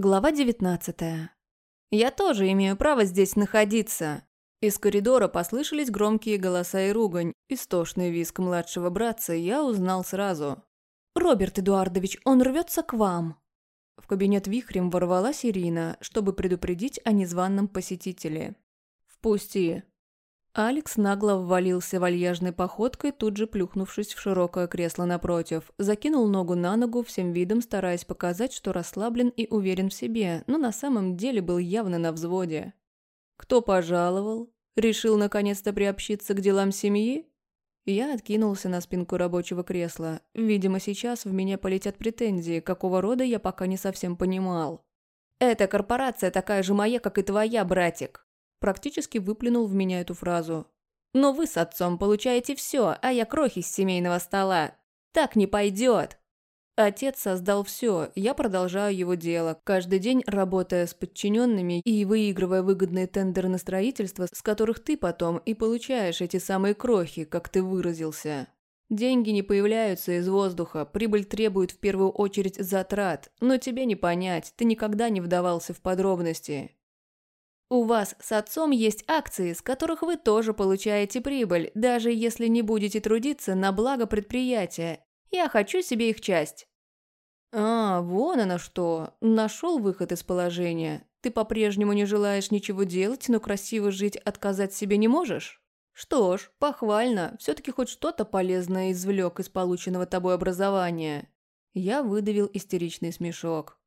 Глава 19 «Я тоже имею право здесь находиться!» Из коридора послышались громкие голоса и ругань. Истошный визг младшего братца я узнал сразу. «Роберт Эдуардович, он рвется к вам!» В кабинет вихрем ворвалась Ирина, чтобы предупредить о незваном посетителе. «Впусти!» Алекс нагло ввалился вальяжной походкой, тут же плюхнувшись в широкое кресло напротив. Закинул ногу на ногу, всем видом стараясь показать, что расслаблен и уверен в себе, но на самом деле был явно на взводе. «Кто пожаловал? Решил наконец-то приобщиться к делам семьи?» Я откинулся на спинку рабочего кресла. Видимо, сейчас в меня полетят претензии, какого рода я пока не совсем понимал. «Эта корпорация такая же моя, как и твоя, братик!» Практически выплюнул в меня эту фразу. «Но вы с отцом получаете все, а я крохи с семейного стола. Так не пойдет!» Отец создал все, я продолжаю его дело, каждый день работая с подчиненными и выигрывая выгодные тендеры на строительство, с которых ты потом и получаешь эти самые крохи, как ты выразился. Деньги не появляются из воздуха, прибыль требует в первую очередь затрат, но тебе не понять, ты никогда не вдавался в подробности. У вас с отцом есть акции, с которых вы тоже получаете прибыль, даже если не будете трудиться на благо предприятия. Я хочу себе их часть». «А, вон оно что. Нашел выход из положения. Ты по-прежнему не желаешь ничего делать, но красиво жить отказать себе не можешь?» «Что ж, похвально. Все-таки хоть что-то полезное извлек из полученного тобой образования». Я выдавил истеричный смешок.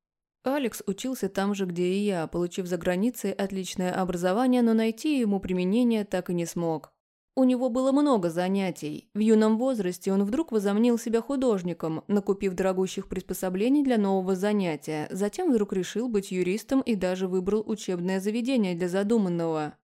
Алекс учился там же, где и я, получив за границей отличное образование, но найти ему применение так и не смог. У него было много занятий. В юном возрасте он вдруг возомнил себя художником, накупив дорогущих приспособлений для нового занятия. Затем вдруг решил быть юристом и даже выбрал учебное заведение для задуманного.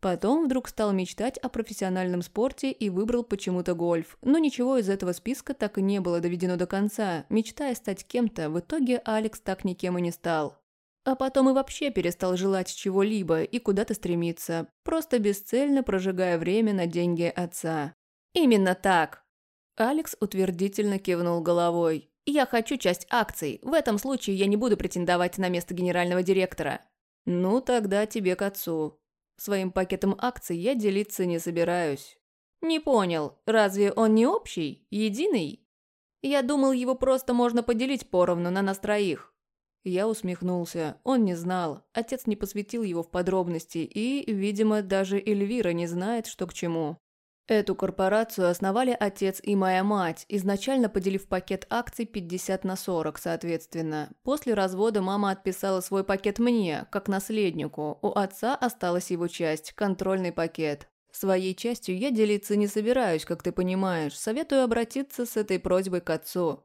Потом вдруг стал мечтать о профессиональном спорте и выбрал почему-то гольф. Но ничего из этого списка так и не было доведено до конца. Мечтая стать кем-то, в итоге Алекс так никем и не стал. А потом и вообще перестал желать чего-либо и куда-то стремиться, просто бесцельно прожигая время на деньги отца. «Именно так!» Алекс утвердительно кивнул головой. «Я хочу часть акций. В этом случае я не буду претендовать на место генерального директора». «Ну, тогда тебе к отцу. Своим пакетом акций я делиться не собираюсь. Не понял, разве он не общий, единый? Я думал, его просто можно поделить поровну на нас троих. Я усмехнулся. Он не знал. Отец не посвятил его в подробности, и, видимо, даже Эльвира не знает, что к чему. Эту корпорацию основали отец и моя мать, изначально поделив пакет акций 50 на 40, соответственно. После развода мама отписала свой пакет мне, как наследнику. У отца осталась его часть, контрольный пакет. Своей частью я делиться не собираюсь, как ты понимаешь. Советую обратиться с этой просьбой к отцу.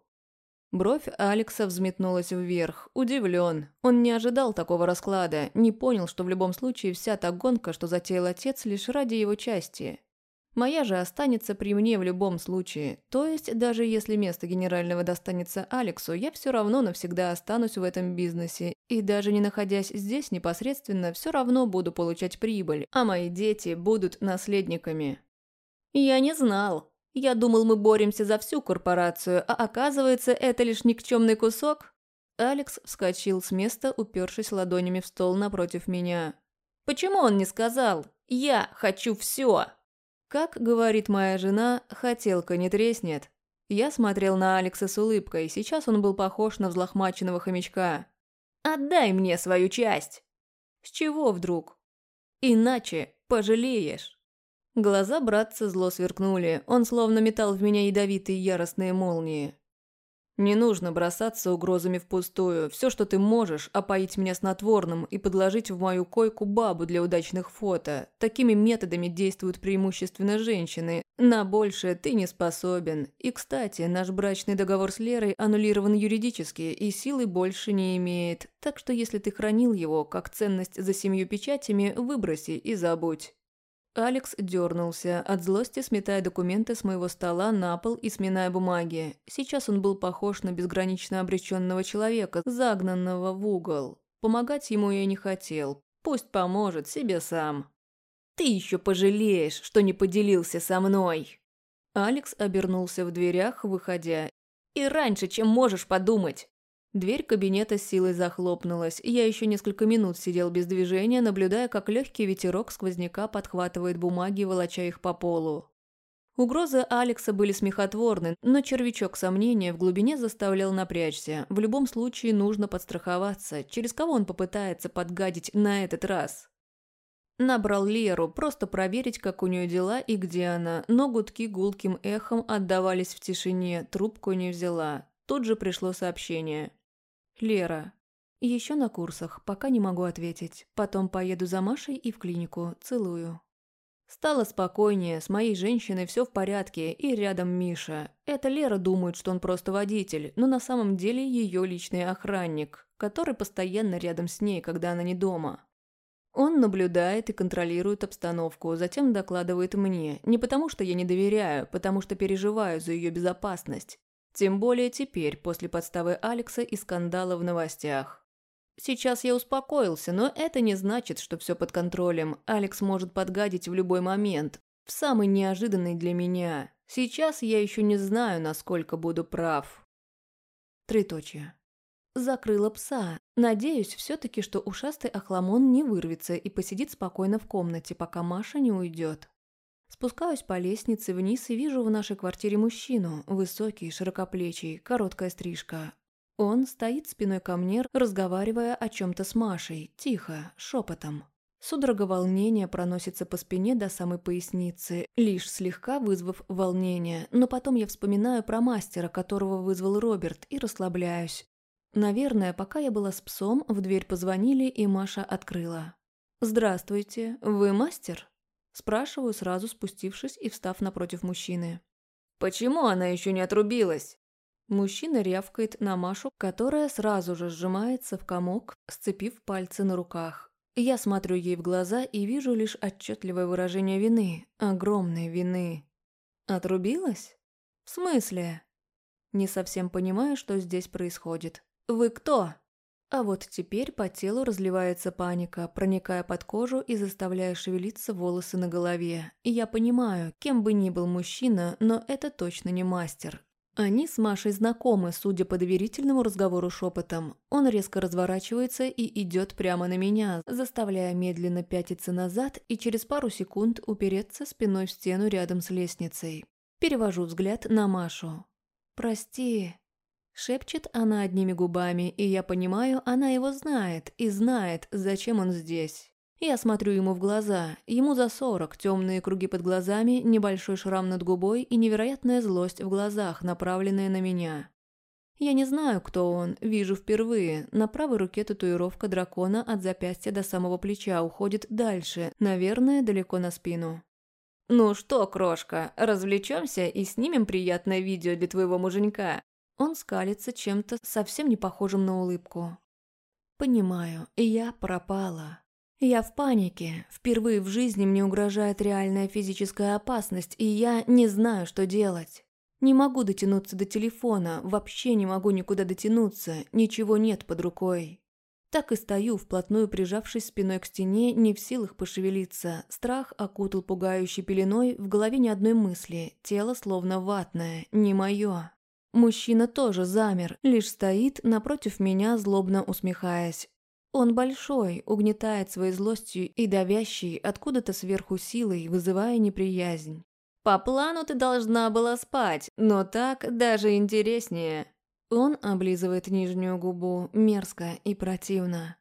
Бровь Алекса взметнулась вверх. Удивлен. Он не ожидал такого расклада, не понял, что в любом случае вся та гонка, что затеял отец, лишь ради его части. Моя же останется при мне в любом случае. То есть, даже если место генерального достанется Алексу, я все равно навсегда останусь в этом бизнесе. И даже не находясь здесь непосредственно, все равно буду получать прибыль, а мои дети будут наследниками. Я не знал. Я думал, мы боремся за всю корпорацию, а оказывается, это лишь никчемный кусок. Алекс вскочил с места, упершись ладонями в стол напротив меня. «Почему он не сказал? Я хочу все!» Как говорит моя жена, хотелка не треснет. Я смотрел на Алекса с улыбкой, сейчас он был похож на взлохмаченного хомячка. «Отдай мне свою часть!» «С чего вдруг?» «Иначе пожалеешь!» Глаза братца зло сверкнули, он словно метал в меня ядовитые яростные молнии. Не нужно бросаться угрозами впустую. Все, что ты можешь, опоить меня снотворным и подложить в мою койку бабу для удачных фото. Такими методами действуют преимущественно женщины. На большее ты не способен. И, кстати, наш брачный договор с Лерой аннулирован юридически и силы больше не имеет. Так что если ты хранил его как ценность за семью печатями, выброси и забудь. Алекс дернулся, от злости сметая документы с моего стола на пол и сминая бумаги. Сейчас он был похож на безгранично обреченного человека, загнанного в угол. Помогать ему я не хотел. Пусть поможет себе сам. «Ты еще пожалеешь, что не поделился со мной!» Алекс обернулся в дверях, выходя. «И раньше, чем можешь подумать!» Дверь кабинета с силой захлопнулась, и я еще несколько минут сидел без движения, наблюдая, как легкий ветерок сквозняка подхватывает бумаги, волоча их по полу. Угрозы Алекса были смехотворны, но червячок сомнения в глубине заставлял напрячься. В любом случае нужно подстраховаться, через кого он попытается подгадить на этот раз. Набрал Леру, просто проверить, как у нее дела и где она, но гудки гулким эхом отдавались в тишине, трубку не взяла. Тут же пришло сообщение. Лера. Еще на курсах, пока не могу ответить. Потом поеду за Машей и в клинику. Целую. Стало спокойнее, с моей женщиной все в порядке, и рядом Миша. Это Лера думает, что он просто водитель, но на самом деле ее личный охранник, который постоянно рядом с ней, когда она не дома. Он наблюдает и контролирует обстановку, затем докладывает мне. Не потому, что я не доверяю, потому что переживаю за ее безопасность. Тем более теперь, после подставы Алекса и скандала в новостях. Сейчас я успокоился, но это не значит, что все под контролем. Алекс может подгадить в любой момент. В самый неожиданный для меня. Сейчас я еще не знаю, насколько буду прав. Триточие. Закрыла пса. Надеюсь все-таки, что ушастый охламон не вырвется и посидит спокойно в комнате, пока Маша не уйдет. Спускаюсь по лестнице вниз и вижу в нашей квартире мужчину. Высокий, широкоплечий, короткая стрижка. Он стоит спиной ко мне, разговаривая о чем-то с Машей, тихо, шепотом. Судорога волнения проносится по спине до самой поясницы, лишь слегка вызвав волнение, но потом я вспоминаю про мастера, которого вызвал Роберт, и расслабляюсь. Наверное, пока я была с псом, в дверь позвонили, и Маша открыла. «Здравствуйте, вы мастер?» Спрашиваю, сразу спустившись и встав напротив мужчины. «Почему она еще не отрубилась?» Мужчина рявкает на Машу, которая сразу же сжимается в комок, сцепив пальцы на руках. Я смотрю ей в глаза и вижу лишь отчетливое выражение вины, огромной вины. «Отрубилась? В смысле?» Не совсем понимаю, что здесь происходит. «Вы кто?» А вот теперь по телу разливается паника, проникая под кожу и заставляя шевелиться волосы на голове. И я понимаю, кем бы ни был мужчина, но это точно не мастер. Они с Машей знакомы, судя по доверительному разговору шепотом. Он резко разворачивается и идет прямо на меня, заставляя медленно пятиться назад и через пару секунд упереться спиной в стену рядом с лестницей. Перевожу взгляд на Машу. «Прости», Шепчет она одними губами, и я понимаю, она его знает и знает, зачем он здесь. Я смотрю ему в глаза. Ему за сорок, темные круги под глазами, небольшой шрам над губой и невероятная злость в глазах, направленная на меня. Я не знаю, кто он, вижу впервые. На правой руке татуировка дракона от запястья до самого плеча уходит дальше, наверное, далеко на спину. «Ну что, крошка, развлечемся и снимем приятное видео для твоего муженька?» Он скалится чем-то совсем не похожим на улыбку. Понимаю, я пропала. Я в панике. Впервые в жизни мне угрожает реальная физическая опасность, и я не знаю, что делать. Не могу дотянуться до телефона, вообще не могу никуда дотянуться, ничего нет под рукой. Так и стою, вплотную прижавшись спиной к стене, не в силах пошевелиться. Страх окутал пугающей пеленой, в голове ни одной мысли, тело словно ватное, не мое. Мужчина тоже замер, лишь стоит напротив меня, злобно усмехаясь. Он большой, угнетает своей злостью и давящий откуда-то сверху силой, вызывая неприязнь. «По плану ты должна была спать, но так даже интереснее». Он облизывает нижнюю губу, мерзко и противно.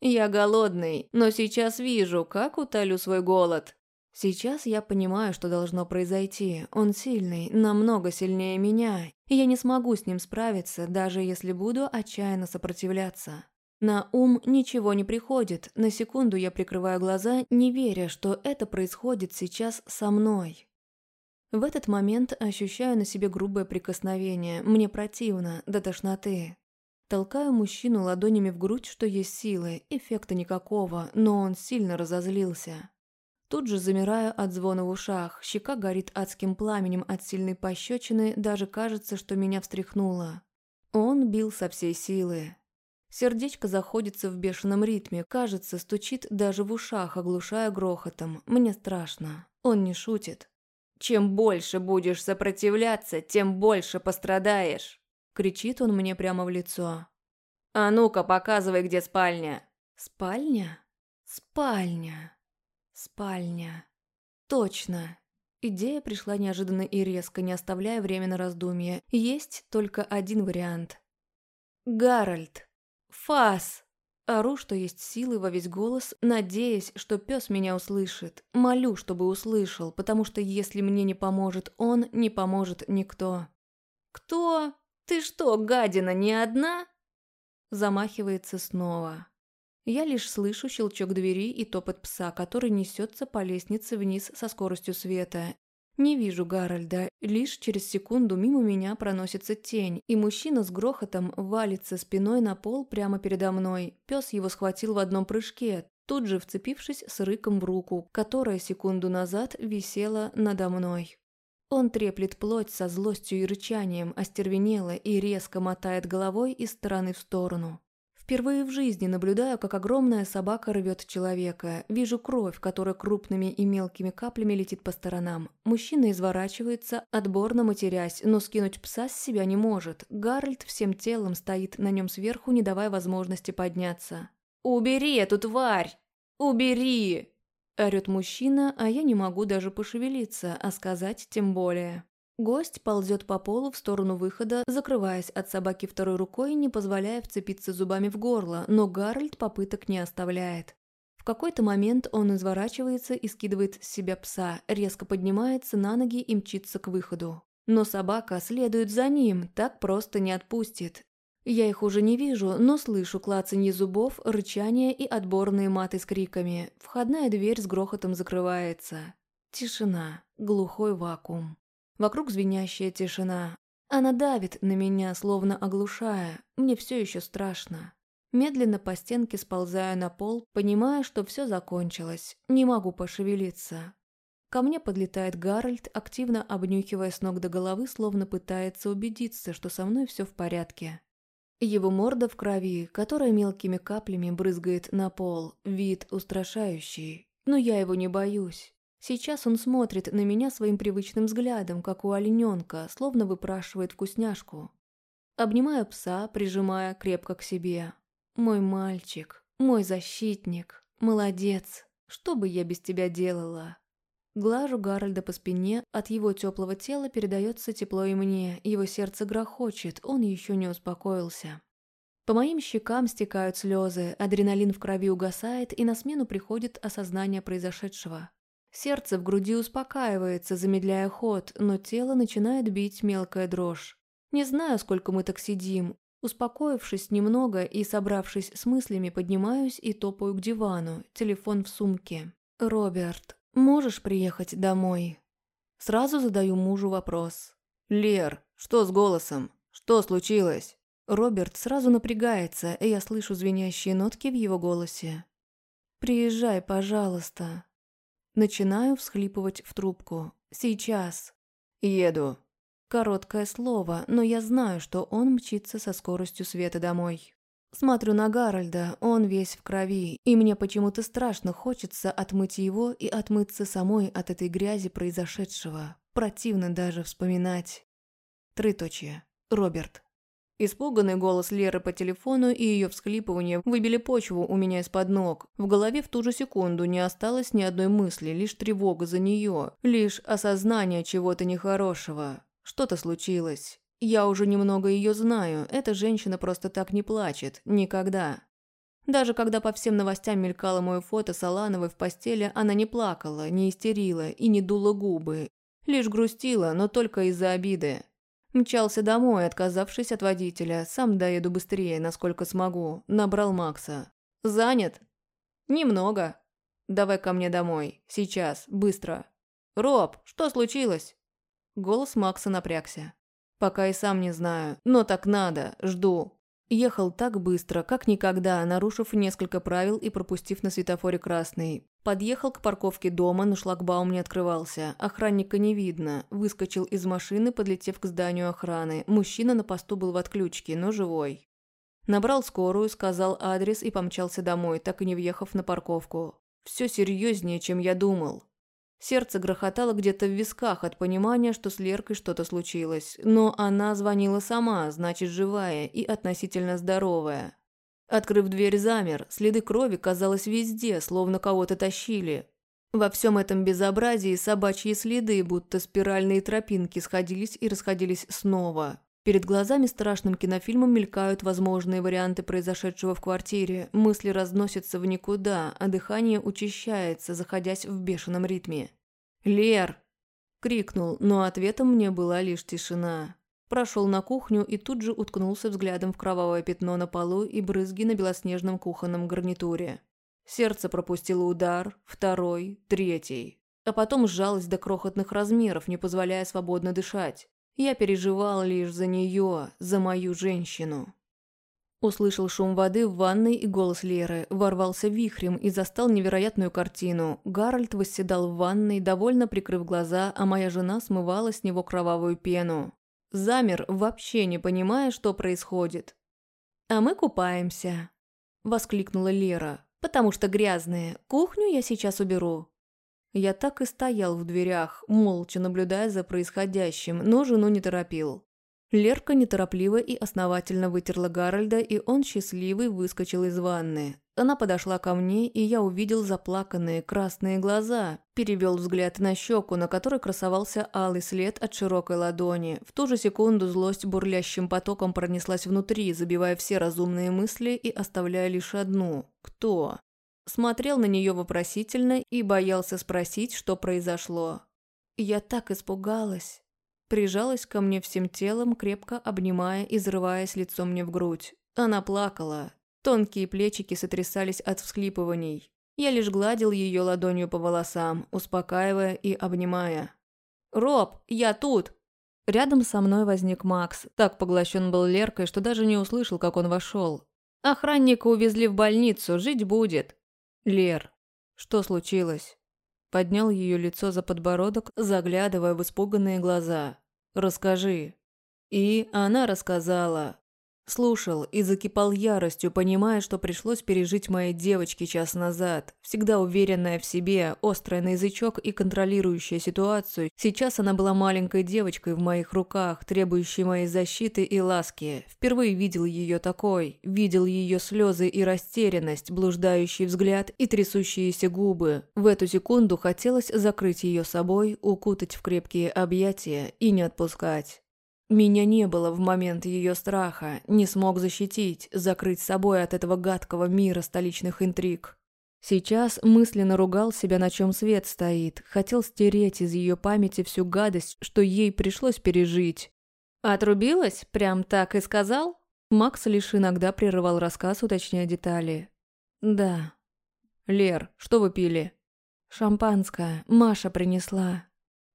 «Я голодный, но сейчас вижу, как утолю свой голод. Сейчас я понимаю, что должно произойти. Он сильный, намного сильнее меня, и я не смогу с ним справиться, даже если буду отчаянно сопротивляться. На ум ничего не приходит. На секунду я прикрываю глаза, не веря, что это происходит сейчас со мной. В этот момент ощущаю на себе грубое прикосновение. Мне противно, до тошноты. Толкаю мужчину ладонями в грудь, что есть силы. Эффекта никакого, но он сильно разозлился. Тут же замираю от звона в ушах, щека горит адским пламенем от сильной пощечины, даже кажется, что меня встряхнуло. Он бил со всей силы. Сердечко заходится в бешеном ритме, кажется, стучит даже в ушах, оглушая грохотом. Мне страшно. Он не шутит. «Чем больше будешь сопротивляться, тем больше пострадаешь!» Кричит он мне прямо в лицо. «А ну-ка, показывай, где спальня!» «Спальня? Спальня. Спальня. Точно!» Идея пришла неожиданно и резко, не оставляя время на раздумье. Есть только один вариант. «Гарольд! Фас!» Ору, что есть силы во весь голос, надеясь, что пес меня услышит. Молю, чтобы услышал, потому что если мне не поможет он, не поможет никто. «Кто? Ты что, гадина, не одна?» Замахивается снова. Я лишь слышу щелчок двери и топот пса, который несется по лестнице вниз со скоростью света. Не вижу Гарольда, лишь через секунду мимо меня проносится тень, и мужчина с грохотом валится спиной на пол прямо передо мной. Пес его схватил в одном прыжке, тут же вцепившись с рыком в руку, которая секунду назад висела надо мной. Он треплет плоть со злостью и рычанием, остервенело и резко мотает головой из стороны в сторону. Впервые в жизни наблюдаю, как огромная собака рвет человека. Вижу кровь, которая крупными и мелкими каплями летит по сторонам. Мужчина изворачивается, отборно матерясь, но скинуть пса с себя не может. Гарольд всем телом стоит на нем сверху, не давая возможности подняться. «Убери эту тварь! Убери!» Орет мужчина, а я не могу даже пошевелиться, а сказать тем более. Гость ползет по полу в сторону выхода, закрываясь от собаки второй рукой, не позволяя вцепиться зубами в горло, но Гарольд попыток не оставляет. В какой-то момент он изворачивается и скидывает с себя пса, резко поднимается на ноги и мчится к выходу. Но собака следует за ним, так просто не отпустит. Я их уже не вижу, но слышу клацанье зубов, рычание и отборные маты с криками. Входная дверь с грохотом закрывается. Тишина, глухой вакуум. Вокруг звенящая тишина. Она давит на меня, словно оглушая. Мне все еще страшно. Медленно по стенке сползаю на пол, понимая, что все закончилось. Не могу пошевелиться. Ко мне подлетает Гарольд, активно обнюхивая с ног до головы, словно пытается убедиться, что со мной все в порядке. Его морда в крови, которая мелкими каплями брызгает на пол, вид устрашающий. Но я его не боюсь. Сейчас он смотрит на меня своим привычным взглядом, как у олененка, словно выпрашивает вкусняшку. Обнимаю пса, прижимая крепко к себе. «Мой мальчик, мой защитник, молодец, что бы я без тебя делала?» Глажу Гарольда по спине, от его теплого тела передается тепло и мне, его сердце грохочет, он еще не успокоился. По моим щекам стекают слезы, адреналин в крови угасает, и на смену приходит осознание произошедшего. Сердце в груди успокаивается, замедляя ход, но тело начинает бить мелкая дрожь. Не знаю, сколько мы так сидим. Успокоившись немного и собравшись с мыслями, поднимаюсь и топаю к дивану, телефон в сумке. «Роберт, можешь приехать домой?» Сразу задаю мужу вопрос. «Лер, что с голосом? Что случилось?» Роберт сразу напрягается, и я слышу звенящие нотки в его голосе. «Приезжай, пожалуйста. Начинаю всхлипывать в трубку. Сейчас. Еду. Короткое слово, но я знаю, что он мчится со скоростью света домой. Смотрю на Гарольда, он весь в крови, и мне почему-то страшно хочется отмыть его и отмыться самой от этой грязи произошедшего. Противно даже вспоминать. Трыточье. Роберт. Испуганный голос Леры по телефону и ее всхлипывание выбили почву у меня из-под ног. В голове в ту же секунду не осталось ни одной мысли, лишь тревога за нее, лишь осознание чего-то нехорошего. Что-то случилось. Я уже немного ее знаю, эта женщина просто так не плачет. Никогда. Даже когда по всем новостям мелькало мое фото с Алановой в постели, она не плакала, не истерила и не дула губы. Лишь грустила, но только из-за обиды. Мчался домой, отказавшись от водителя. Сам доеду быстрее, насколько смогу. Набрал Макса. «Занят?» «Немного. Давай ко мне домой. Сейчас. Быстро». «Роб, что случилось?» Голос Макса напрягся. «Пока и сам не знаю. Но так надо. Жду. Ехал так быстро, как никогда, нарушив несколько правил и пропустив на светофоре красный. Подъехал к парковке дома, но шлагбаум не открывался. Охранника не видно. Выскочил из машины, подлетев к зданию охраны. Мужчина на посту был в отключке, но живой. Набрал скорую, сказал адрес и помчался домой, так и не въехав на парковку. Все серьезнее, чем я думал. Сердце грохотало где-то в висках от понимания, что с Леркой что-то случилось. Но она звонила сама, значит, живая и относительно здоровая. Открыв дверь, замер. Следы крови, казалось, везде, словно кого-то тащили. Во всем этом безобразии собачьи следы, будто спиральные тропинки, сходились и расходились снова. Перед глазами страшным кинофильмом мелькают возможные варианты произошедшего в квартире, мысли разносятся в никуда, а дыхание учащается, заходясь в бешеном ритме. «Лер!» – крикнул, но ответом мне была лишь тишина. Прошел на кухню и тут же уткнулся взглядом в кровавое пятно на полу и брызги на белоснежном кухонном гарнитуре. Сердце пропустило удар, второй, третий. А потом сжалось до крохотных размеров, не позволяя свободно дышать. Я переживал лишь за нее, за мою женщину. Услышал шум воды в ванной и голос Леры, ворвался вихрем и застал невероятную картину. Гарольд восседал в ванной, довольно прикрыв глаза, а моя жена смывала с него кровавую пену. Замер, вообще не понимая, что происходит. «А мы купаемся», – воскликнула Лера, – «потому что грязные. Кухню я сейчас уберу». Я так и стоял в дверях, молча наблюдая за происходящим, но жену не торопил. Лерка неторопливо и основательно вытерла Гарольда, и он счастливый выскочил из ванны. Она подошла ко мне, и я увидел заплаканные красные глаза, перевел взгляд на щеку, на которой красовался алый след от широкой ладони. В ту же секунду злость бурлящим потоком пронеслась внутри, забивая все разумные мысли и оставляя лишь одну – кто? Смотрел на нее вопросительно и боялся спросить, что произошло. Я так испугалась. Прижалась ко мне всем телом, крепко обнимая и взрываясь лицом мне в грудь. Она плакала. Тонкие плечики сотрясались от всхлипываний. Я лишь гладил ее ладонью по волосам, успокаивая и обнимая. «Роб, я тут!» Рядом со мной возник Макс. Так поглощен был Леркой, что даже не услышал, как он вошел. «Охранника увезли в больницу, жить будет. «Лер, что случилось?» Поднял ее лицо за подбородок, заглядывая в испуганные глаза. «Расскажи». И она рассказала. Слушал и закипал яростью, понимая, что пришлось пережить моей девочке час назад. Всегда уверенная в себе, острая на язычок и контролирующая ситуацию, сейчас она была маленькой девочкой в моих руках, требующей моей защиты и ласки. Впервые видел ее такой, видел ее слезы и растерянность, блуждающий взгляд и трясущиеся губы. В эту секунду хотелось закрыть ее собой, укутать в крепкие объятия и не отпускать. Меня не было в момент ее страха, не смог защитить, закрыть собой от этого гадкого мира столичных интриг. Сейчас мысленно ругал себя, на чем свет стоит, хотел стереть из ее памяти всю гадость, что ей пришлось пережить. «Отрубилась? Прям так и сказал?» Макс лишь иногда прерывал рассказ, уточняя детали. «Да». «Лер, что вы пили?» «Шампанское. Маша принесла».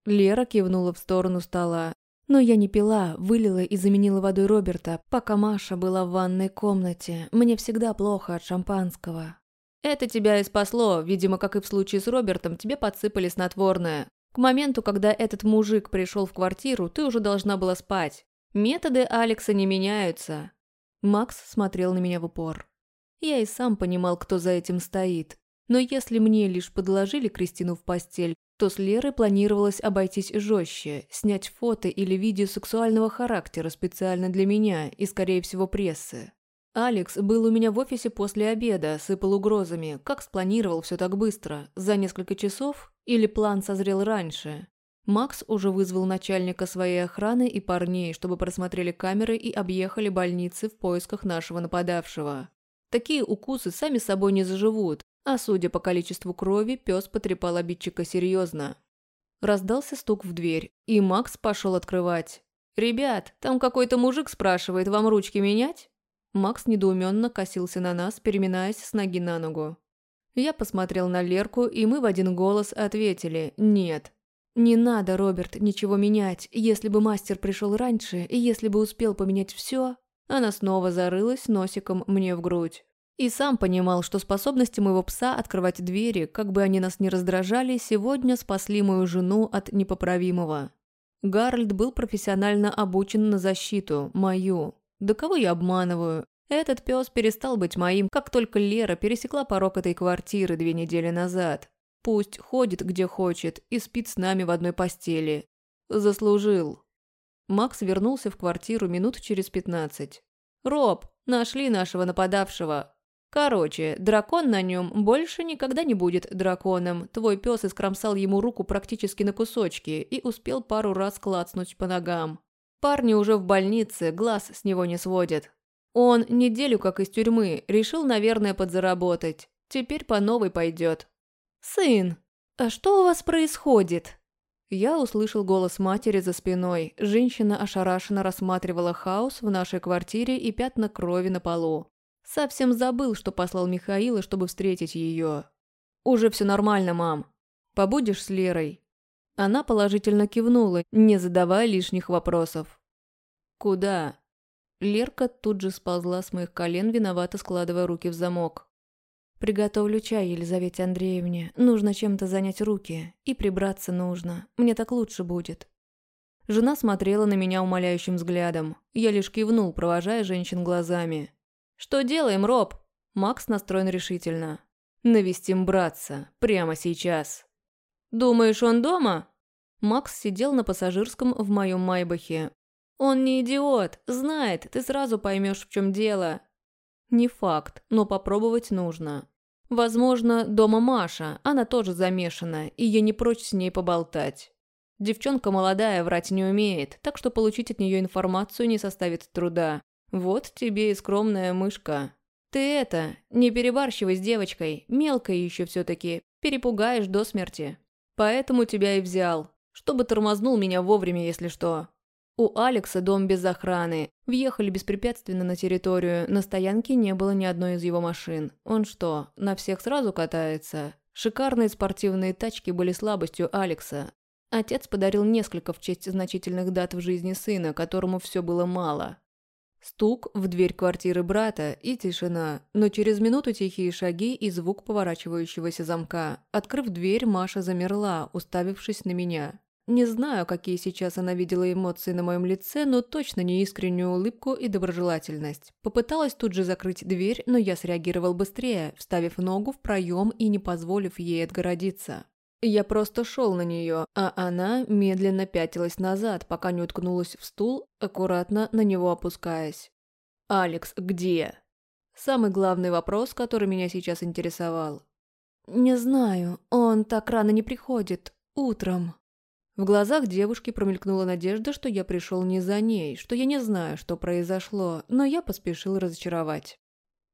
Лера кивнула в сторону стола. Но я не пила, вылила и заменила водой Роберта, пока Маша была в ванной комнате. Мне всегда плохо от шампанского. Это тебя и спасло, видимо, как и в случае с Робертом, тебе подсыпали снотворное. К моменту, когда этот мужик пришел в квартиру, ты уже должна была спать. Методы Алекса не меняются. Макс смотрел на меня в упор. Я и сам понимал, кто за этим стоит. Но если мне лишь подложили Кристину в постель, то с Лерой планировалось обойтись жестче, снять фото или видео сексуального характера специально для меня и, скорее всего, прессы. Алекс был у меня в офисе после обеда, сыпал угрозами. Как спланировал все так быстро? За несколько часов? Или план созрел раньше? Макс уже вызвал начальника своей охраны и парней, чтобы просмотрели камеры и объехали больницы в поисках нашего нападавшего. Такие укусы сами собой не заживут, а судя по количеству крови, пес потрепал обидчика серьезно. Раздался стук в дверь, и Макс пошел открывать. «Ребят, там какой-то мужик спрашивает, вам ручки менять?» Макс недоуменно косился на нас, переминаясь с ноги на ногу. Я посмотрел на Лерку, и мы в один голос ответили «нет». «Не надо, Роберт, ничего менять. Если бы мастер пришел раньше, и если бы успел поменять все...» Она снова зарылась носиком мне в грудь. И сам понимал, что способности моего пса открывать двери, как бы они нас ни раздражали, сегодня спасли мою жену от непоправимого. Гарольд был профессионально обучен на защиту, мою. Да кого я обманываю? Этот пес перестал быть моим, как только Лера пересекла порог этой квартиры две недели назад. Пусть ходит где хочет и спит с нами в одной постели. Заслужил. Макс вернулся в квартиру минут через пятнадцать. «Роб, Нашли нашего нападавшего. Короче, дракон на нем больше никогда не будет драконом. Твой пес искромсал ему руку практически на кусочки и успел пару раз клацнуть по ногам. Парни уже в больнице, глаз с него не сводят. Он неделю как из тюрьмы, решил, наверное, подзаработать. Теперь по новой пойдет. «Сын, а что у вас происходит?» Я услышал голос матери за спиной. Женщина ошарашенно рассматривала хаос в нашей квартире и пятна крови на полу. Совсем забыл, что послал Михаила, чтобы встретить ее. «Уже все нормально, мам. Побудешь с Лерой?» Она положительно кивнула, не задавая лишних вопросов. «Куда?» Лерка тут же сползла с моих колен, виновато складывая руки в замок. Приготовлю чай Елизавете Андреевне. Нужно чем-то занять руки. И прибраться нужно. Мне так лучше будет. Жена смотрела на меня умоляющим взглядом. Я лишь кивнул, провожая женщин глазами. «Что делаем, Роб?» Макс настроен решительно. «Навестим братца. Прямо сейчас». «Думаешь, он дома?» Макс сидел на пассажирском в моем майбахе. «Он не идиот. Знает. Ты сразу поймешь, в чем дело». «Не факт, но попробовать нужно. Возможно, дома Маша, она тоже замешана, и я не прочь с ней поболтать. Девчонка молодая, врать не умеет, так что получить от нее информацию не составит труда. Вот тебе и скромная мышка. Ты это, не перебарщивай с девочкой, мелкая еще все-таки, перепугаешь до смерти. Поэтому тебя и взял, чтобы тормознул меня вовремя, если что. У Алекса дом без охраны. Въехали беспрепятственно на территорию. На стоянке не было ни одной из его машин. Он что, на всех сразу катается? Шикарные спортивные тачки были слабостью Алекса. Отец подарил несколько в честь значительных дат в жизни сына, которому все было мало. Стук в дверь квартиры брата и тишина, но через минуту тихие шаги и звук поворачивающегося замка. Открыв дверь, Маша замерла, уставившись на меня. Не знаю, какие сейчас она видела эмоции на моем лице, но точно не искреннюю улыбку и доброжелательность. Попыталась тут же закрыть дверь, но я среагировал быстрее, вставив ногу в проем и не позволив ей отгородиться. Я просто шел на нее, а она медленно пятилась назад, пока не уткнулась в стул, аккуратно на него опускаясь. «Алекс, где?» Самый главный вопрос, который меня сейчас интересовал. «Не знаю, он так рано не приходит. Утром». В глазах девушки промелькнула надежда, что я пришел не за ней, что я не знаю, что произошло, но я поспешил разочаровать.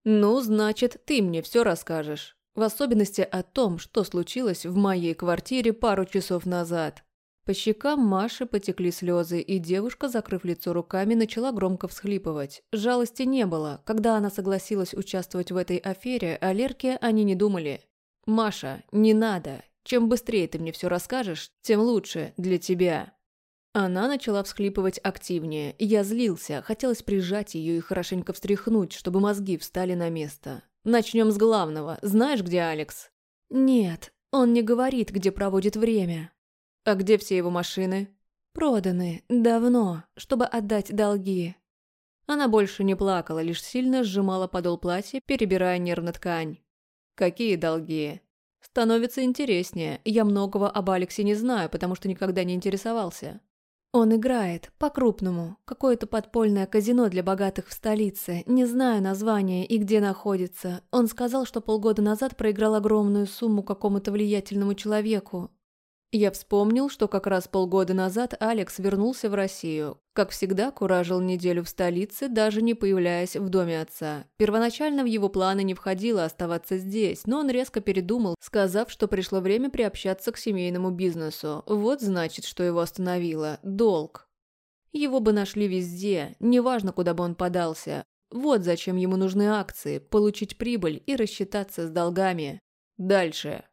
«Ну, значит, ты мне все расскажешь. В особенности о том, что случилось в моей квартире пару часов назад». По щекам Маши потекли слезы, и девушка, закрыв лицо руками, начала громко всхлипывать. Жалости не было. Когда она согласилась участвовать в этой афере, о Лерке они не думали. «Маша, не надо. Чем быстрее ты мне все расскажешь, тем лучше для тебя». Она начала всхлипывать активнее. Я злился, хотелось прижать ее и хорошенько встряхнуть, чтобы мозги встали на место. «Начнем с главного. Знаешь, где Алекс?» «Нет, он не говорит, где проводит время». «А где все его машины?» «Проданы. Давно, чтобы отдать долги». Она больше не плакала, лишь сильно сжимала подол платья, перебирая нервно ткань. «Какие долги?» Становится интереснее. Я многого об Алексе не знаю, потому что никогда не интересовался. Он играет, по-крупному. Какое-то подпольное казино для богатых в столице. Не знаю название и где находится. Он сказал, что полгода назад проиграл огромную сумму какому-то влиятельному человеку. Я вспомнил, что как раз полгода назад Алекс вернулся в Россию. Как всегда, куражил неделю в столице, даже не появляясь в доме отца. Первоначально в его планы не входило оставаться здесь, но он резко передумал, сказав, что пришло время приобщаться к семейному бизнесу. Вот значит, что его остановило. Долг. Его бы нашли везде, неважно, куда бы он подался. Вот зачем ему нужны акции, получить прибыль и рассчитаться с долгами. Дальше.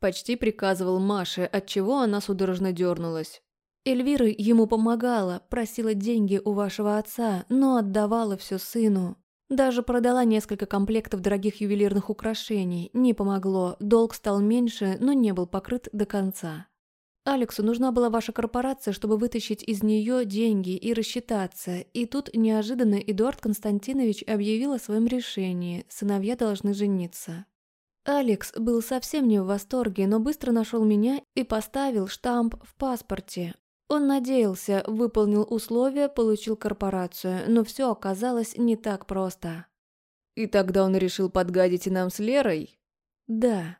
Почти приказывал Маше, отчего она судорожно дернулась. Эльвира ему помогала, просила деньги у вашего отца, но отдавала все сыну. Даже продала несколько комплектов дорогих ювелирных украшений. Не помогло, долг стал меньше, но не был покрыт до конца. Алексу нужна была ваша корпорация, чтобы вытащить из нее деньги и рассчитаться. И тут неожиданно Эдуард Константинович объявил о своем решении. Сыновья должны жениться. Алекс был совсем не в восторге, но быстро нашел меня и поставил штамп в паспорте. Он надеялся, выполнил условия, получил корпорацию, но все оказалось не так просто. И тогда он решил подгадить и нам с Лерой? Да.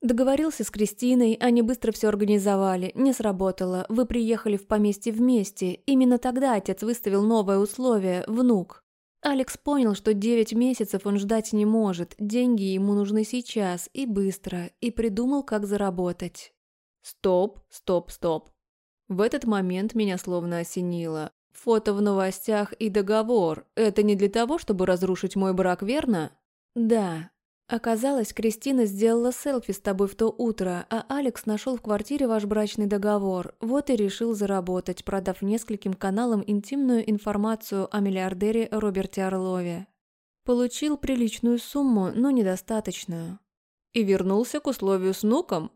Договорился с Кристиной, они быстро все организовали, не сработало, вы приехали в поместье вместе. Именно тогда отец выставил новое условие – внук. Алекс понял, что девять месяцев он ждать не может, деньги ему нужны сейчас и быстро, и придумал, как заработать. Стоп, стоп, стоп. В этот момент меня словно осенило. Фото в новостях и договор – это не для того, чтобы разрушить мой брак, верно? Да, Оказалось, Кристина сделала селфи с тобой в то утро, а Алекс нашел в квартире ваш брачный договор. Вот и решил заработать, продав нескольким каналам интимную информацию о миллиардере Роберте Орлове. Получил приличную сумму, но недостаточную. И вернулся к условию с нуком?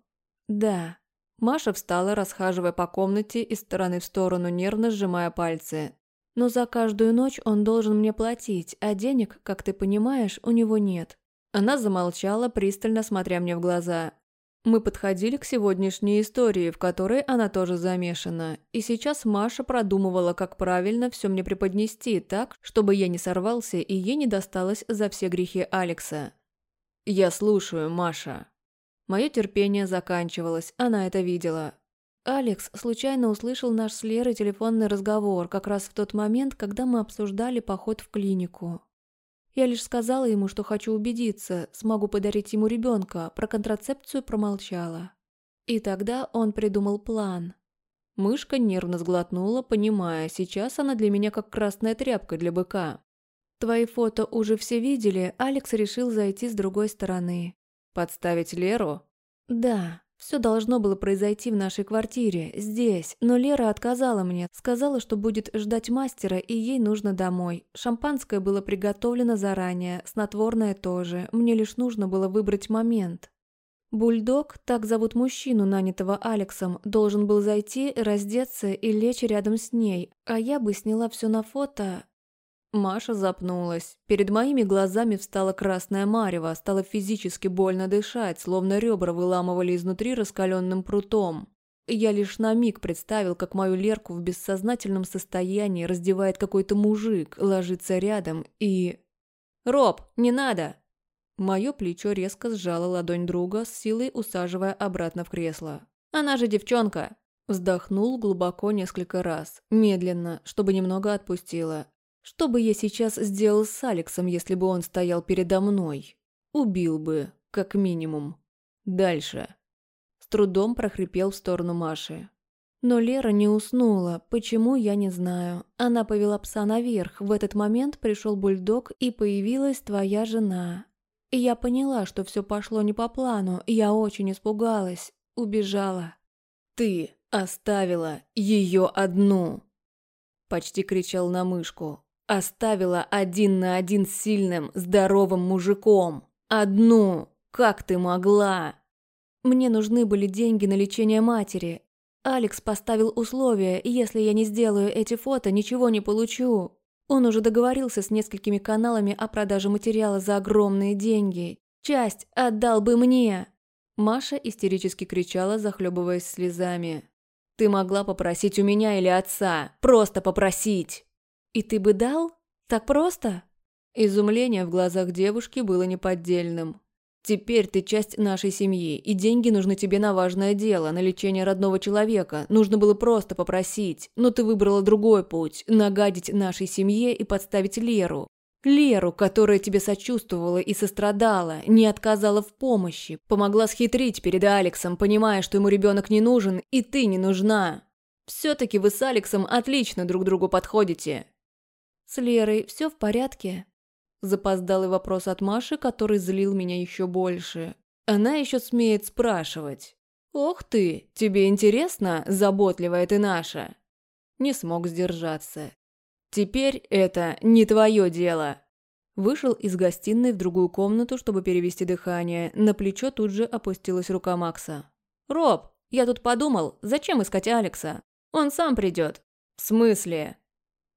Да. Маша встала, расхаживая по комнате из стороны в сторону, нервно сжимая пальцы. Но за каждую ночь он должен мне платить, а денег, как ты понимаешь, у него нет. Она замолчала, пристально смотря мне в глаза. Мы подходили к сегодняшней истории, в которой она тоже замешана, и сейчас Маша продумывала, как правильно все мне преподнести так, чтобы я не сорвался и ей не досталось за все грехи Алекса. «Я слушаю, Маша». Мое терпение заканчивалось, она это видела. Алекс случайно услышал наш с Лерой телефонный разговор как раз в тот момент, когда мы обсуждали поход в клинику. Я лишь сказала ему, что хочу убедиться, смогу подарить ему ребенка, про контрацепцию промолчала. И тогда он придумал план. Мышка нервно сглотнула, понимая, сейчас она для меня как красная тряпка для быка. Твои фото уже все видели, Алекс решил зайти с другой стороны. Подставить Леру? Да. Все должно было произойти в нашей квартире, здесь, но Лера отказала мне, сказала, что будет ждать мастера и ей нужно домой. Шампанское было приготовлено заранее, снотворное тоже, мне лишь нужно было выбрать момент. Бульдог, так зовут мужчину, нанятого Алексом, должен был зайти, раздеться и лечь рядом с ней, а я бы сняла все на фото, Маша запнулась. Перед моими глазами встала красная марево, стало физически больно дышать, словно ребра выламывали изнутри раскаленным прутом. Я лишь на миг представил, как мою Лерку в бессознательном состоянии раздевает какой-то мужик, ложится рядом и... «Роб, не надо!» Мое плечо резко сжало ладонь друга, с силой усаживая обратно в кресло. «Она же девчонка!» Вздохнул глубоко несколько раз, медленно, чтобы немного отпустила, что бы я сейчас сделал с Алексом, если бы он стоял передо мной? Убил бы, как минимум. Дальше. С трудом прохрипел в сторону Маши. Но Лера не уснула, почему, я не знаю. Она повела пса наверх, в этот момент пришел бульдог и появилась твоя жена. И я поняла, что все пошло не по плану, я очень испугалась, убежала. «Ты оставила ее одну!» Почти кричал на мышку. Оставила один на один с сильным, здоровым мужиком. Одну. Как ты могла? Мне нужны были деньги на лечение матери. Алекс поставил условия, и если я не сделаю эти фото, ничего не получу. Он уже договорился с несколькими каналами о продаже материала за огромные деньги. Часть отдал бы мне. Маша истерически кричала, захлебываясь слезами. «Ты могла попросить у меня или отца. Просто попросить!» «И ты бы дал? Так просто?» Изумление в глазах девушки было неподдельным. «Теперь ты часть нашей семьи, и деньги нужны тебе на важное дело, на лечение родного человека. Нужно было просто попросить, но ты выбрала другой путь – нагадить нашей семье и подставить Леру. Леру, которая тебе сочувствовала и сострадала, не отказала в помощи, помогла схитрить перед Алексом, понимая, что ему ребенок не нужен, и ты не нужна. Все-таки вы с Алексом отлично друг другу подходите. «С Лерой все в порядке?» Запоздалый вопрос от Маши, который злил меня еще больше. Она еще смеет спрашивать. «Ох ты, тебе интересно, заботливая ты наша?» Не смог сдержаться. «Теперь это не твое дело!» Вышел из гостиной в другую комнату, чтобы перевести дыхание. На плечо тут же опустилась рука Макса. «Роб, я тут подумал, зачем искать Алекса? Он сам придет». «В смысле?»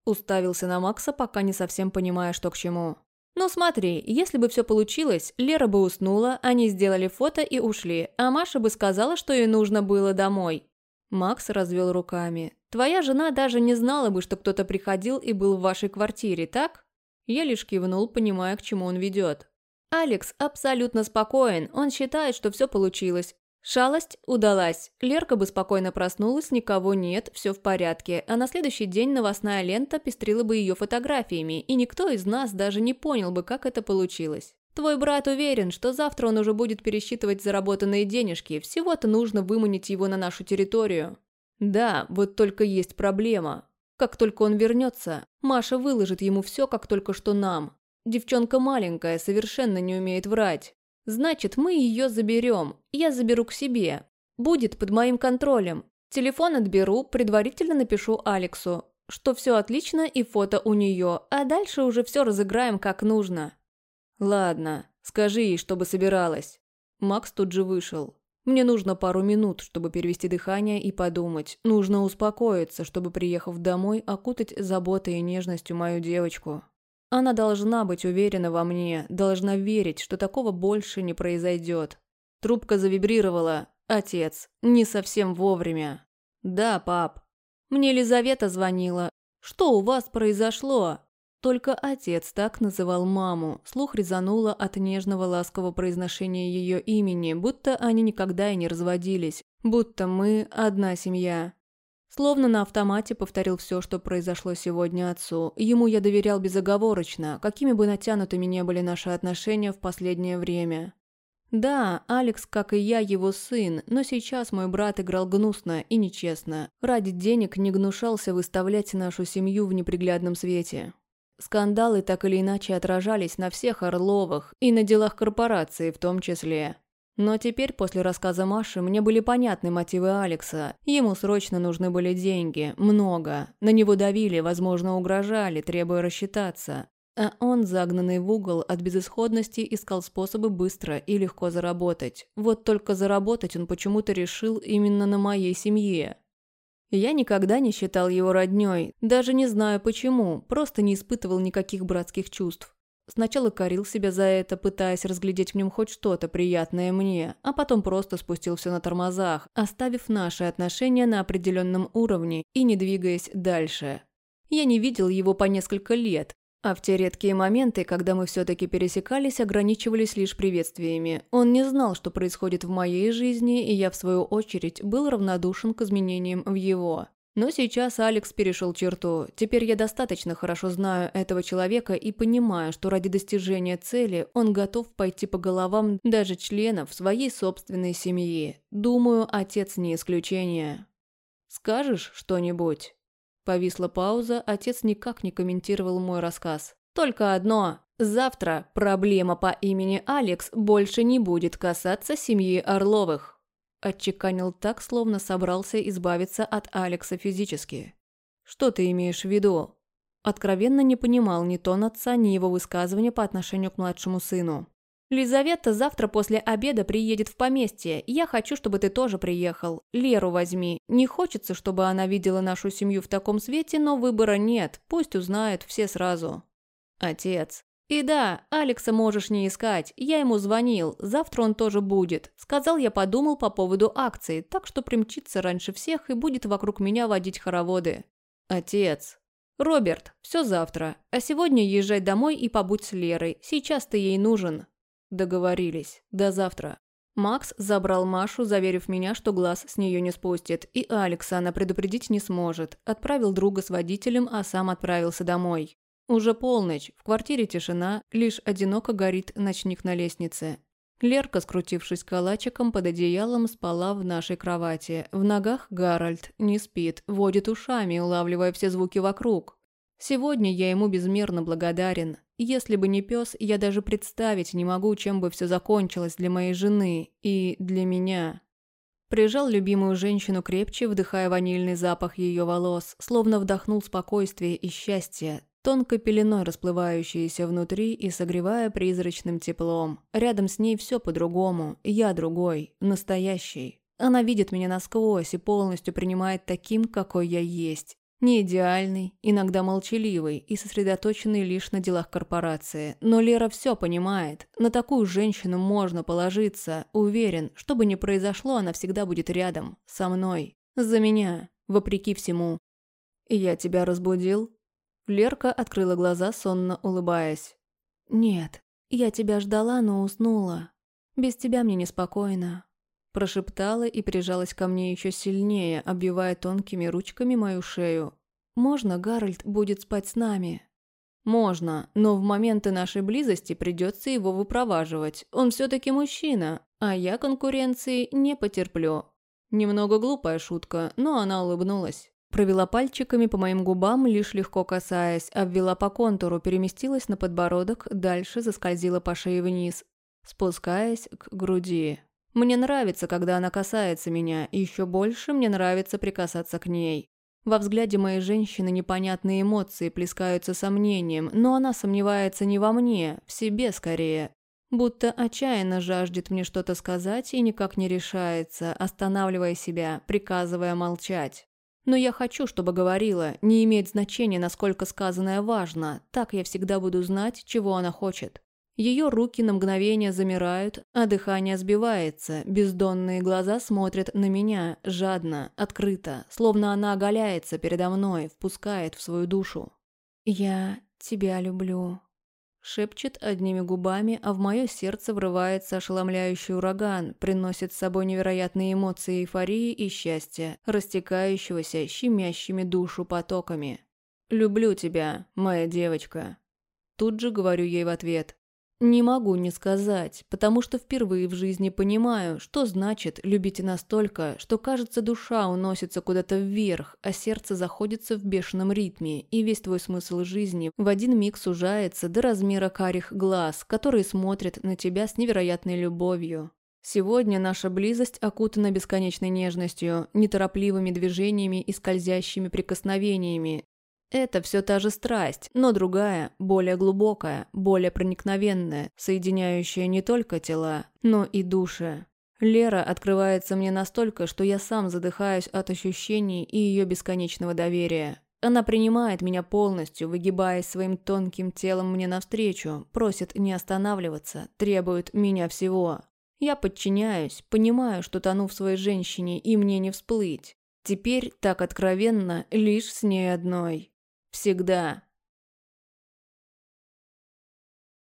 Уставился на Макса, пока не совсем понимая, что к чему. «Ну смотри, если бы все получилось, Лера бы уснула, они сделали фото и ушли, а Маша бы сказала, что ей нужно было домой». Макс развел руками. Твоя жена даже не знала бы, что кто-то приходил и был в вашей квартире, так?» Я лишь кивнул, понимая, к чему он ведет. Алекс абсолютно спокоен, он считает, что все получилось. Шалость удалась. Лерка бы спокойно проснулась, никого нет, все в порядке, а на следующий день новостная лента пестрила бы ее фотографиями, и никто из нас даже не понял бы, как это получилось. Твой брат уверен, что завтра он уже будет пересчитывать заработанные денежки, всего-то нужно выманить его на нашу территорию. Да, вот только есть проблема. Как только он вернется, Маша выложит ему все, как только что нам. Девчонка маленькая, совершенно не умеет врать. Значит, мы ее заберем. Я заберу к себе. Будет под моим контролем. Телефон отберу, предварительно напишу Алексу, что все отлично и фото у нее, а дальше уже все разыграем как нужно. Ладно, скажи ей, чтобы собиралась. Макс тут же вышел. Мне нужно пару минут, чтобы перевести дыхание и подумать. Нужно успокоиться, чтобы, приехав домой, окутать заботой и нежностью мою девочку. Она должна быть уверена во мне, должна верить, что такого больше не произойдет. Трубка завибрировала. Отец. Не совсем вовремя. Да, пап. Мне Лизавета звонила. Что у вас произошло? Только отец так называл маму. Слух резануло от нежного ласкового произношения ее имени, будто они никогда и не разводились. Будто мы одна семья. Словно на автомате повторил все, что произошло сегодня отцу. Ему я доверял безоговорочно, какими бы натянутыми не были наши отношения в последнее время. Да, Алекс, как и я, его сын, но сейчас мой брат играл гнусно и нечестно. Ради денег не гнушался выставлять нашу семью в неприглядном свете. Скандалы так или иначе отражались на всех Орловых и на делах корпорации в том числе. Но теперь, после рассказа Маши, мне были понятны мотивы Алекса. Ему срочно нужны были деньги. Много. На него давили, возможно, угрожали, требуя рассчитаться. А он, загнанный в угол от безысходности, искал способы быстро и легко заработать. Вот только заработать он почему-то решил именно на моей семье. Я никогда не считал его роднёй, даже не знаю почему, просто не испытывал никаких братских чувств. Сначала корил себя за это, пытаясь разглядеть в нем хоть что-то приятное мне, а потом просто спустил все на тормозах, оставив наши отношения на определенном уровне и не двигаясь дальше. Я не видел его по несколько лет, а в те редкие моменты, когда мы все-таки пересекались, ограничивались лишь приветствиями. Он не знал, что происходит в моей жизни, и я, в свою очередь, был равнодушен к изменениям в его. Но сейчас Алекс перешел черту. Теперь я достаточно хорошо знаю этого человека и понимаю, что ради достижения цели он готов пойти по головам даже членов своей собственной семьи. Думаю, отец не исключение. «Скажешь что-нибудь?» Повисла пауза, отец никак не комментировал мой рассказ. «Только одно. Завтра проблема по имени Алекс больше не будет касаться семьи Орловых». Отчеканил так, словно собрался избавиться от Алекса физически. «Что ты имеешь в виду?» Откровенно не понимал ни тон отца, ни его высказывания по отношению к младшему сыну. «Лизавета завтра после обеда приедет в поместье. Я хочу, чтобы ты тоже приехал. Леру возьми. Не хочется, чтобы она видела нашу семью в таком свете, но выбора нет. Пусть узнают все сразу». «Отец, «И да, Алекса можешь не искать, я ему звонил, завтра он тоже будет. Сказал, я подумал по поводу акции, так что примчится раньше всех и будет вокруг меня водить хороводы». «Отец». «Роберт, все завтра, а сегодня езжай домой и побудь с Лерой, сейчас ты ей нужен». Договорились, до завтра. Макс забрал Машу, заверив меня, что глаз с нее не спустит, и Алекса она предупредить не сможет. Отправил друга с водителем, а сам отправился домой. Уже полночь, в квартире тишина, лишь одиноко горит ночник на лестнице. Лерка, скрутившись калачиком под одеялом, спала в нашей кровати. В ногах Гарольд не спит, водит ушами, улавливая все звуки вокруг. Сегодня я ему безмерно благодарен. Если бы не пес, я даже представить не могу, чем бы все закончилось для моей жены и для меня. Прижал любимую женщину крепче, вдыхая ванильный запах ее волос, словно вдохнул спокойствие и счастье, тонкой пеленой расплывающейся внутри и согревая призрачным теплом. Рядом с ней все по-другому, я другой, настоящий. Она видит меня насквозь и полностью принимает таким, какой я есть. Не идеальный, иногда молчаливый и сосредоточенный лишь на делах корпорации. Но Лера все понимает. На такую женщину можно положиться. Уверен, что бы ни произошло, она всегда будет рядом, со мной. За меня, вопреки всему. «Я тебя разбудил?» Лерка открыла глаза, сонно улыбаясь. «Нет, я тебя ждала, но уснула. Без тебя мне неспокойно». Прошептала и прижалась ко мне еще сильнее, обвивая тонкими ручками мою шею. «Можно Гарольд будет спать с нами?» «Можно, но в моменты нашей близости придется его выпроваживать. Он все-таки мужчина, а я конкуренции не потерплю». Немного глупая шутка, но она улыбнулась. Провела пальчиками по моим губам, лишь легко касаясь, обвела по контуру, переместилась на подбородок, дальше заскользила по шее вниз, спускаясь к груди. Мне нравится, когда она касается меня, и еще больше мне нравится прикасаться к ней. Во взгляде моей женщины непонятные эмоции плескаются сомнением, но она сомневается не во мне, в себе скорее. Будто отчаянно жаждет мне что-то сказать и никак не решается, останавливая себя, приказывая молчать. Но я хочу, чтобы говорила, не имеет значения, насколько сказанное важно, так я всегда буду знать, чего она хочет. Ее руки на мгновение замирают, а дыхание сбивается, бездонные глаза смотрят на меня, жадно, открыто, словно она оголяется передо мной, впускает в свою душу. «Я тебя люблю», Шепчет одними губами, а в мое сердце врывается ошеломляющий ураган, приносит с собой невероятные эмоции эйфории и счастья, растекающегося щемящими душу потоками. «Люблю тебя, моя девочка». Тут же говорю ей в ответ. Не могу не сказать, потому что впервые в жизни понимаю, что значит любить настолько, что, кажется, душа уносится куда-то вверх, а сердце заходится в бешеном ритме, и весь твой смысл жизни в один миг сужается до размера карих глаз, которые смотрят на тебя с невероятной любовью. Сегодня наша близость окутана бесконечной нежностью, неторопливыми движениями и скользящими прикосновениями, это все та же страсть, но другая, более глубокая, более проникновенная, соединяющая не только тела, но и души. Лера открывается мне настолько, что я сам задыхаюсь от ощущений и ее бесконечного доверия. Она принимает меня полностью, выгибаясь своим тонким телом мне навстречу, просит не останавливаться, требует меня всего. Я подчиняюсь, понимаю, что тону в своей женщине и мне не всплыть. Теперь так откровенно лишь с ней одной. Всегда.